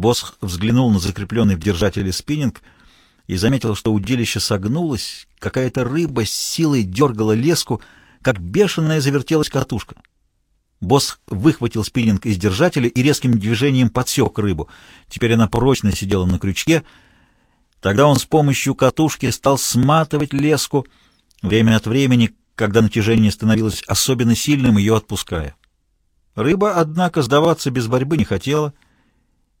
Босх взглянул на закрепленный в держателе спиннинг и заметил, что удилище согнулось, какая-то рыба с силой дергала леску, как бешеная завертелась катушка. Босс выхватил спиннинг из держателя и резким движением подсек рыбу. Теперь она прочно сидела на крючке. Тогда он с помощью катушки стал сматывать леску, время от времени, когда натяжение становилось особенно сильным, ее отпуская. Рыба, однако, сдаваться без борьбы не хотела,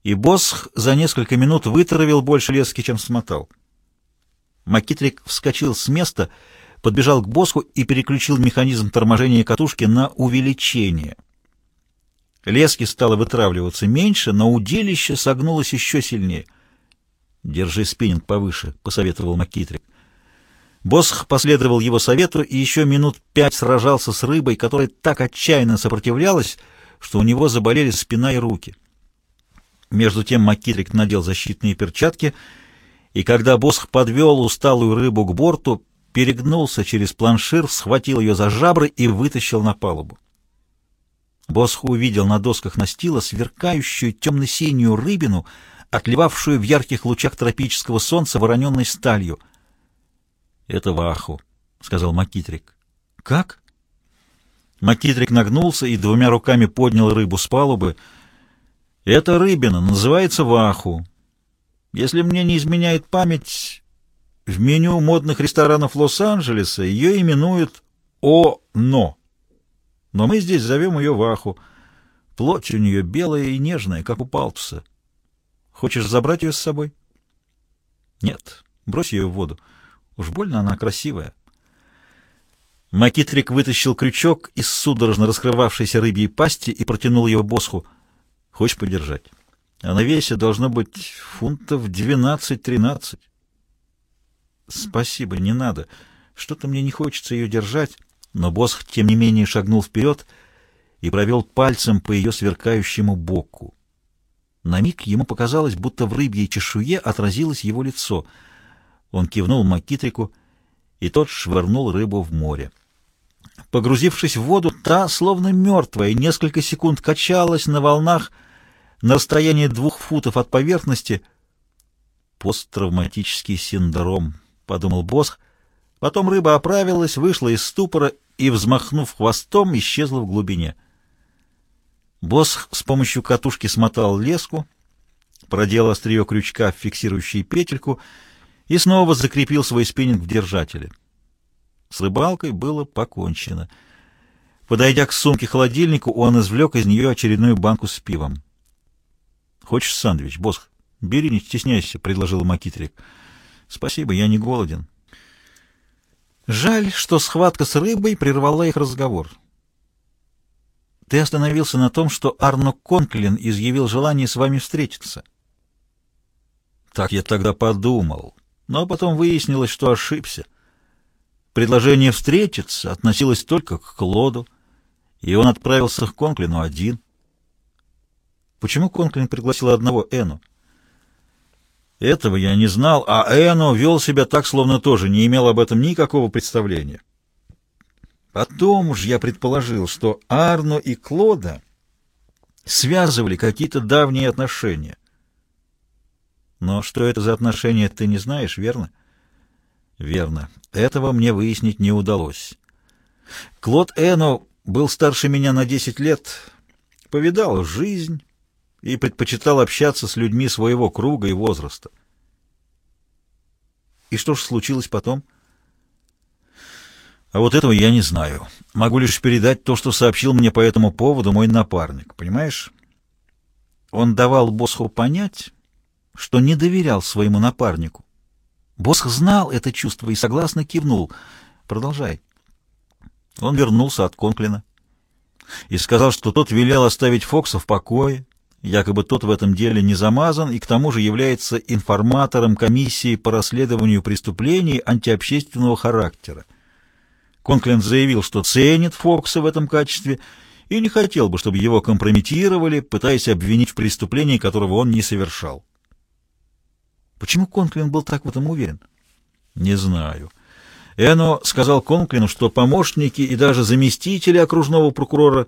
и Босх за несколько минут вытравил больше лески, чем смотал. Макитрик вскочил с места, подбежал к Босху и переключил механизм торможения катушки на увеличение. Лески стало вытравливаться меньше, но удилище согнулось еще сильнее. «Держи спиннинг повыше», — посоветовал Макитрик. Босх последовал его совету и еще минут пять сражался с рыбой, которая так отчаянно сопротивлялась, что у него заболели спина и руки. Между тем Макитрик надел защитные перчатки, и когда Босх подвел усталую рыбу к борту, перегнулся через планшир, схватил ее за жабры и вытащил на палубу. Босх увидел на досках настила сверкающую темно-синюю рыбину, отливавшую в ярких лучах тропического солнца вороненной сталью — «Это Ваху», — сказал Макитрик. «Как?» Макитрик нагнулся и двумя руками поднял рыбу с палубы. «Это рыбина, называется Ваху. Если мне не изменяет память, в меню модных ресторанов Лос-Анджелеса ее именуют О-Но. Но мы здесь зовем ее Ваху. Плоть у нее белая и нежная, как у палтуса. Хочешь забрать ее с собой?» «Нет, брось ее в воду». Уж больно она красивая. Макитрик вытащил крючок из судорожно раскрывавшейся рыбьей пасти и протянул его босху. Хочешь подержать? А на весе должно быть фунтов двенадцать-тринадцать. Спасибо, не надо. Что-то мне не хочется ее держать. Но босх, тем не менее, шагнул вперед и провел пальцем по ее сверкающему боку. На миг ему показалось, будто в рыбьей чешуе отразилось его лицо — он кивнул Макитрику, и тот швырнул рыбу в море. Погрузившись в воду, та, словно мертвая, несколько секунд качалась на волнах на расстоянии двух футов от поверхности. «Посттравматический синдром», — подумал Босх. Потом рыба оправилась, вышла из ступора и, взмахнув хвостом, исчезла в глубине. Босх с помощью катушки смотал леску, проделал острие крючка в фиксирующую петельку — и снова закрепил свой спиннинг в держателе. С рыбалкой было покончено. Подойдя к сумке-холодильнику, он извлек из нее очередную банку с пивом. «Хочешь сэндвич, босс? Бери, не стесняйся», — предложил Макитрик. «Спасибо, я не голоден». Жаль, что схватка с рыбой прервала их разговор. Ты остановился на том, что Арно Конклин изъявил желание с вами встретиться. Так я тогда подумал но потом выяснилось, что ошибся. Предложение встретиться относилось только к Клоду, и он отправился к Конклину один. Почему Конклин пригласил одного Эну? Этого я не знал, а Эно вел себя так, словно тоже не имел об этом никакого представления. Потом уж я предположил, что Арно и Клода связывали какие-то давние отношения. Но что это за отношения, ты не знаешь, верно? Верно. Этого мне выяснить не удалось. Клод Эно был старше меня на 10 лет, повидал жизнь и предпочитал общаться с людьми своего круга и возраста. И что же случилось потом? А вот этого я не знаю. Могу лишь передать то, что сообщил мне по этому поводу мой напарник, понимаешь? Он давал Босху понять что не доверял своему напарнику. Босх знал это чувство и согласно кивнул. Продолжай. Он вернулся от Конклина и сказал, что тот велел оставить Фокса в покое, якобы тот в этом деле не замазан и к тому же является информатором комиссии по расследованию преступлений антиобщественного характера. Конклин заявил, что ценит Фокса в этом качестве и не хотел бы, чтобы его компрометировали, пытаясь обвинить в преступлении, которого он не совершал. Почему Конклин был так в этом уверен? Не знаю. Эно сказал Конклину, что помощники и даже заместители окружного прокурора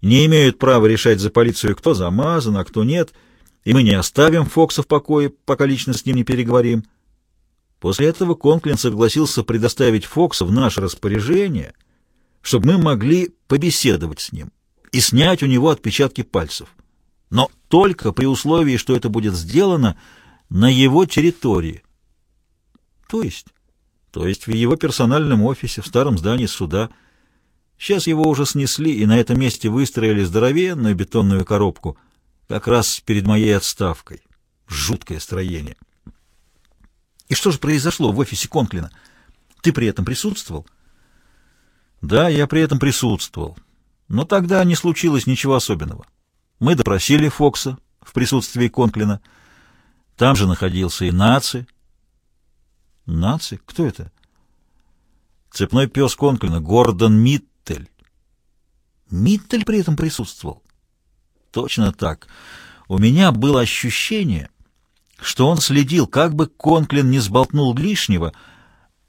не имеют права решать за полицию, кто замазан, а кто нет, и мы не оставим Фокса в покое, пока лично с ним не переговорим. После этого Конклин согласился предоставить Фокса в наше распоряжение, чтобы мы могли побеседовать с ним и снять у него отпечатки пальцев. Но только при условии, что это будет сделано на его территории. То есть? То есть в его персональном офисе, в старом здании суда. Сейчас его уже снесли, и на этом месте выстроили здоровенную бетонную коробку, как раз перед моей отставкой. Жуткое строение. И что же произошло в офисе Конклина? Ты при этом присутствовал? Да, я при этом присутствовал. Но тогда не случилось ничего особенного. Мы допросили Фокса в присутствии Конклина. Там же находился и Наци. Наци? Кто это? Цепной пес Конклина, Гордон Миттель. Миттель при этом присутствовал? Точно так. У меня было ощущение, что он следил, как бы Конклин не сболтнул лишнего,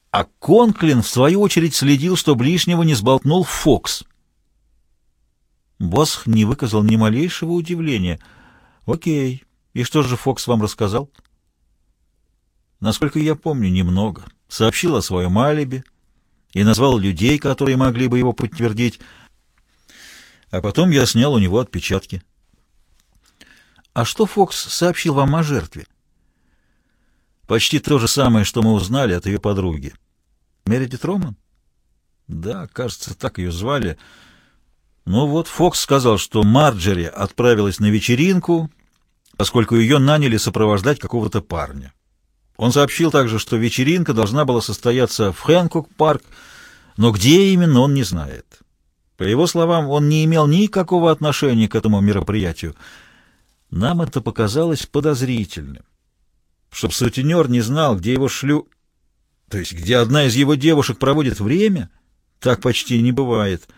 а Конклин, в свою очередь, следил, чтобы лишнего не сболтнул Фокс. Босх не выказал ни малейшего удивления. «Окей. И что же Фокс вам рассказал?» «Насколько я помню, немного. Сообщил о своем алиби и назвал людей, которые могли бы его подтвердить. А потом я снял у него отпечатки». «А что Фокс сообщил вам о жертве?» Почти то же самое, что мы узнали от ее подруги. Мередит Роман? Да, кажется, так ее звали. Ну вот, Фокс сказал, что Марджери отправилась на вечеринку, поскольку ее наняли сопровождать какого-то парня. Он сообщил также, что вечеринка должна была состояться в Хэнкок-парк, но где именно, он не знает. По его словам, он не имел никакого отношения к этому мероприятию. Нам это показалось подозрительным чтоб сутенер не знал, где его шлю... То есть, где одна из его девушек проводит время? Так почти не бывает.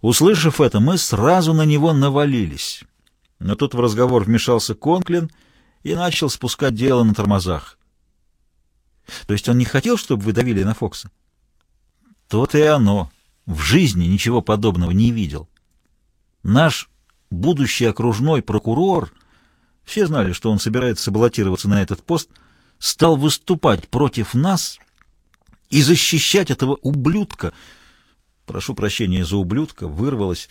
Услышав это, мы сразу на него навалились. Но тут в разговор вмешался Конклин и начал спускать дело на тормозах. То есть он не хотел, чтобы вы давили на Фокса? То-то и оно. В жизни ничего подобного не видел. Наш будущий окружной прокурор все знали, что он собирается баллотироваться на этот пост, стал выступать против нас и защищать этого ублюдка. Прошу прощения за ублюдка, вырвалось.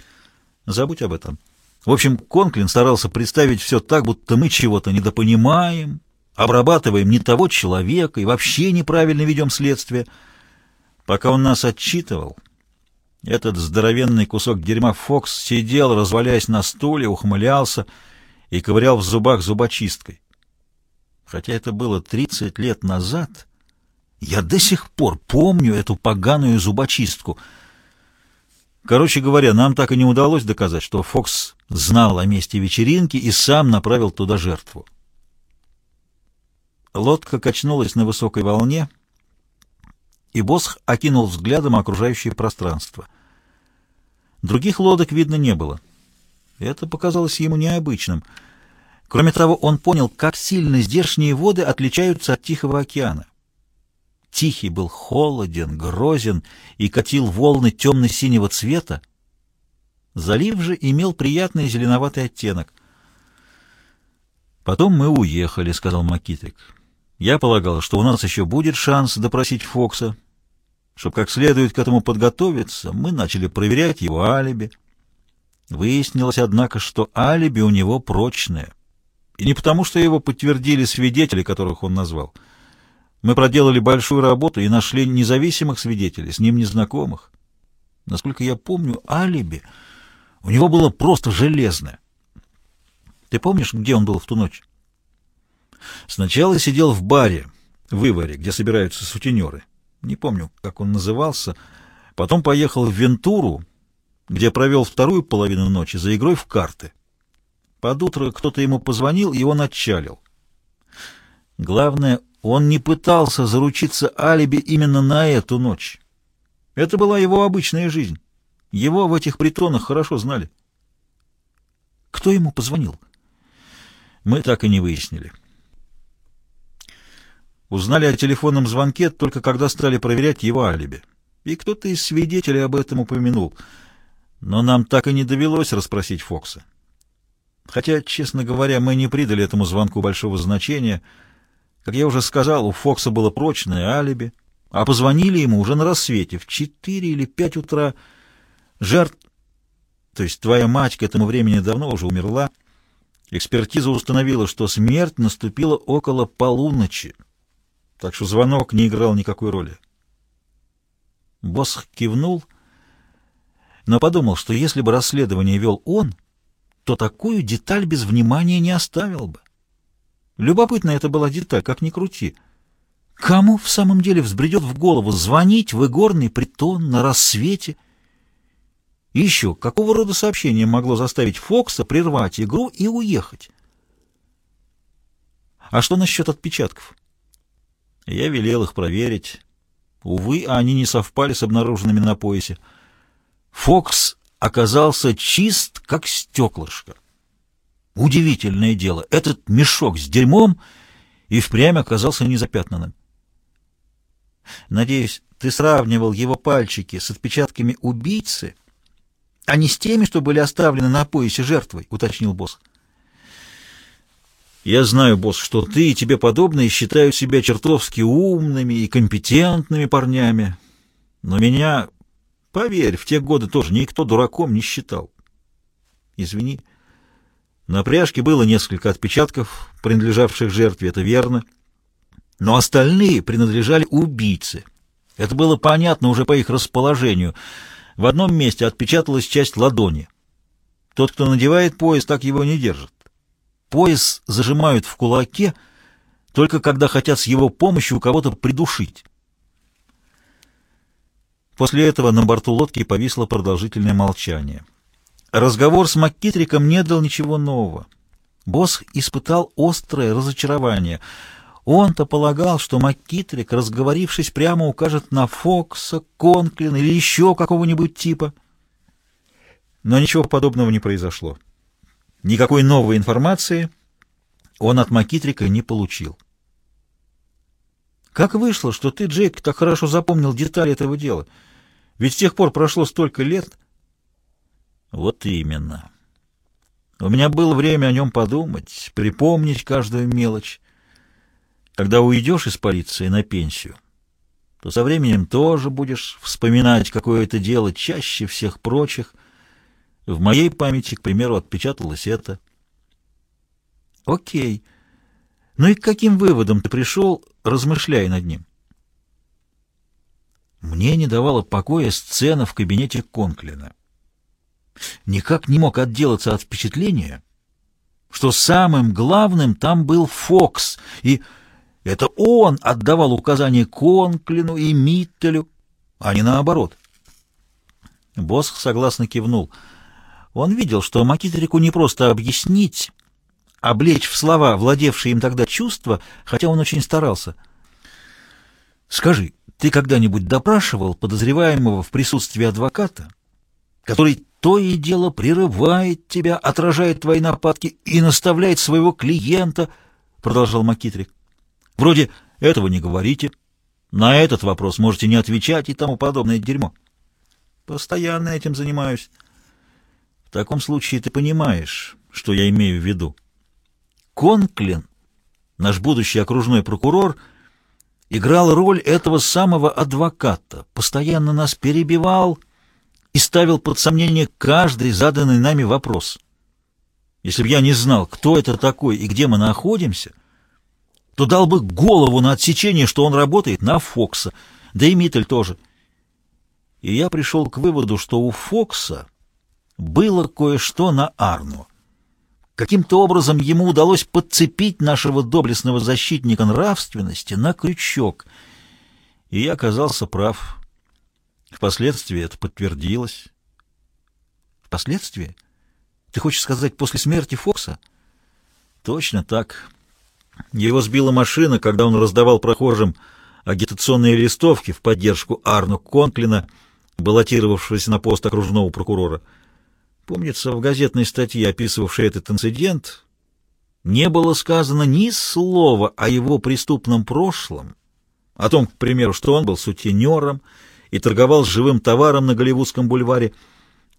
Забудь об этом. В общем, Конклин старался представить все так, будто мы чего-то недопонимаем, обрабатываем не того человека и вообще неправильно ведем следствие. Пока он нас отчитывал, этот здоровенный кусок дерьма Фокс сидел, развалясь на стуле, ухмылялся, и ковырял в зубах зубочисткой. Хотя это было 30 лет назад, я до сих пор помню эту поганую зубочистку. Короче говоря, нам так и не удалось доказать, что Фокс знал о месте вечеринки и сам направил туда жертву. Лодка качнулась на высокой волне, и Босх окинул взглядом окружающее пространство. Других лодок видно не было. Это показалось ему необычным. Кроме того, он понял, как сильно здешние воды отличаются от Тихого океана. Тихий был холоден, грозен и катил волны темно-синего цвета. Залив же имел приятный зеленоватый оттенок. «Потом мы уехали», — сказал Макитрик. «Я полагал, что у нас еще будет шанс допросить Фокса. Чтобы как следует к этому подготовиться, мы начали проверять его алиби». Выяснилось, однако, что алиби у него прочное. И не потому, что его подтвердили свидетели, которых он назвал. Мы проделали большую работу и нашли независимых свидетелей, с ним незнакомых. Насколько я помню, алиби у него было просто железное. Ты помнишь, где он был в ту ночь? Сначала сидел в баре, в Иваре, где собираются сутенеры. Не помню, как он назывался. Потом поехал в Вентуру, где провел вторую половину ночи за игрой в карты. Под утро кто-то ему позвонил, и он отчалил. Главное, он не пытался заручиться алиби именно на эту ночь. Это была его обычная жизнь. Его в этих притонах хорошо знали. Кто ему позвонил? Мы так и не выяснили. Узнали о телефонном звонке только когда стали проверять его алиби. И кто-то из свидетелей об этом упомянул — но нам так и не довелось расспросить Фокса. Хотя, честно говоря, мы не придали этому звонку большого значения. Как я уже сказал, у Фокса было прочное алиби, а позвонили ему уже на рассвете, в четыре или пять утра. Жертв, то есть твоя мать к этому времени давно уже умерла. Экспертиза установила, что смерть наступила около полуночи, так что звонок не играл никакой роли. Босх кивнул, но подумал, что если бы расследование вел он, то такую деталь без внимания не оставил бы. Любопытно это была деталь, как ни крути. Кому в самом деле взбредет в голову звонить в игорный притон на рассвете? И еще, какого рода сообщение могло заставить Фокса прервать игру и уехать? А что насчет отпечатков? Я велел их проверить. Увы, они не совпали с обнаруженными на поясе. Фокс оказался чист, как стеклышко. Удивительное дело, этот мешок с дерьмом и впрямь оказался незапятнанным. Надеюсь, ты сравнивал его пальчики с отпечатками убийцы, а не с теми, что были оставлены на поясе жертвой, уточнил босс. Я знаю, босс, что ты и тебе подобные считают себя чертовски умными и компетентными парнями. Но меня, поверь, в те годы тоже никто дураком не считал. Извини. На пряжке было несколько отпечатков, принадлежавших жертве, это верно. Но остальные принадлежали убийце. Это было понятно уже по их расположению. В одном месте отпечаталась часть ладони. Тот, кто надевает пояс, так его не держит. Пояс зажимают в кулаке, только когда хотят с его помощью кого-то придушить. После этого на борту лодки повисло продолжительное молчание. Разговор с Маккитриком не дал ничего нового. Босс испытал острое разочарование. Он-то полагал, что Маккитрик, разговорившись прямо, укажет на Фокса, Конклина или еще какого-нибудь типа. Но ничего подобного не произошло. Никакой новой информации он от Макитрика не получил. Как вышло, что ты, Джейк, так хорошо запомнил детали этого дела? Ведь с тех пор прошло столько лет. Вот именно. У меня было время о нем подумать, припомнить каждую мелочь. Когда уйдешь из полиции на пенсию, то со временем тоже будешь вспоминать какое-то дело чаще всех прочих — в моей памяти, к примеру, отпечаталось это. Окей. Ну и к каким выводам ты пришел, размышляя над ним? Мне не давала покоя сцена в кабинете Конклина. Никак не мог отделаться от впечатления, что самым главным там был Фокс, и это он отдавал указания Конклину и Миттелю, а не наоборот. Босс согласно кивнул — он видел, что Макитрику не просто объяснить, облечь в слова владевшие им тогда чувства, хотя он очень старался. «Скажи, ты когда-нибудь допрашивал подозреваемого в присутствии адвоката, который то и дело прерывает тебя, отражает твои нападки и наставляет своего клиента?» — продолжал Макитрик. «Вроде этого не говорите, на этот вопрос можете не отвечать и тому подобное дерьмо». «Постоянно этим занимаюсь». В таком случае ты понимаешь, что я имею в виду. Конклин, наш будущий окружной прокурор, играл роль этого самого адвоката, постоянно нас перебивал и ставил под сомнение каждый заданный нами вопрос. Если бы я не знал, кто это такой и где мы находимся, то дал бы голову на отсечение, что он работает на Фокса, да и Миттель тоже. И я пришел к выводу, что у Фокса было кое-что на Арну. Каким-то образом ему удалось подцепить нашего доблестного защитника нравственности на крючок, и я оказался прав. Впоследствии это подтвердилось. Впоследствии? Ты хочешь сказать, после смерти Фокса? Точно так. Его сбила машина, когда он раздавал прохожим агитационные листовки в поддержку Арну Конклина, баллотировавшегося на пост окружного прокурора. Помнится, в газетной статье, описывавшей этот инцидент, не было сказано ни слова о его преступном прошлом, о том, к примеру, что он был сутенером и торговал живым товаром на Голливудском бульваре.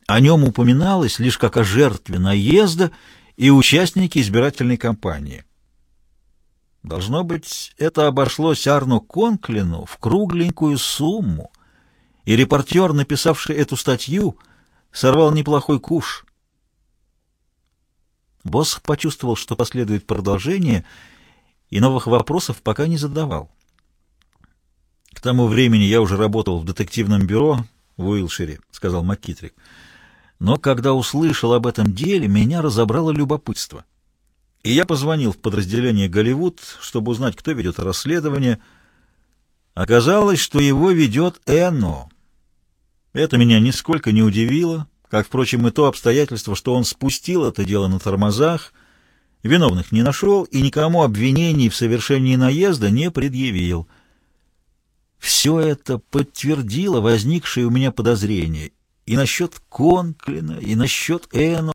О нем упоминалось лишь как о жертве наезда и участники избирательной кампании. Должно быть, это обошлось Арну Конклину в кругленькую сумму, и репортер, написавший эту статью, сорвал неплохой куш. Босс почувствовал, что последует продолжение, и новых вопросов пока не задавал. «К тому времени я уже работал в детективном бюро в Уилшире», — сказал МакКитрик. «Но когда услышал об этом деле, меня разобрало любопытство. И я позвонил в подразделение «Голливуд», чтобы узнать, кто ведет расследование. Оказалось, что его ведет Эно. Это меня нисколько не удивило, как, впрочем, и то обстоятельство, что он спустил это дело на тормозах, виновных не нашел и никому обвинений в совершении наезда не предъявил. Все это подтвердило возникшие у меня подозрения и насчет Конклина, и насчет Эно.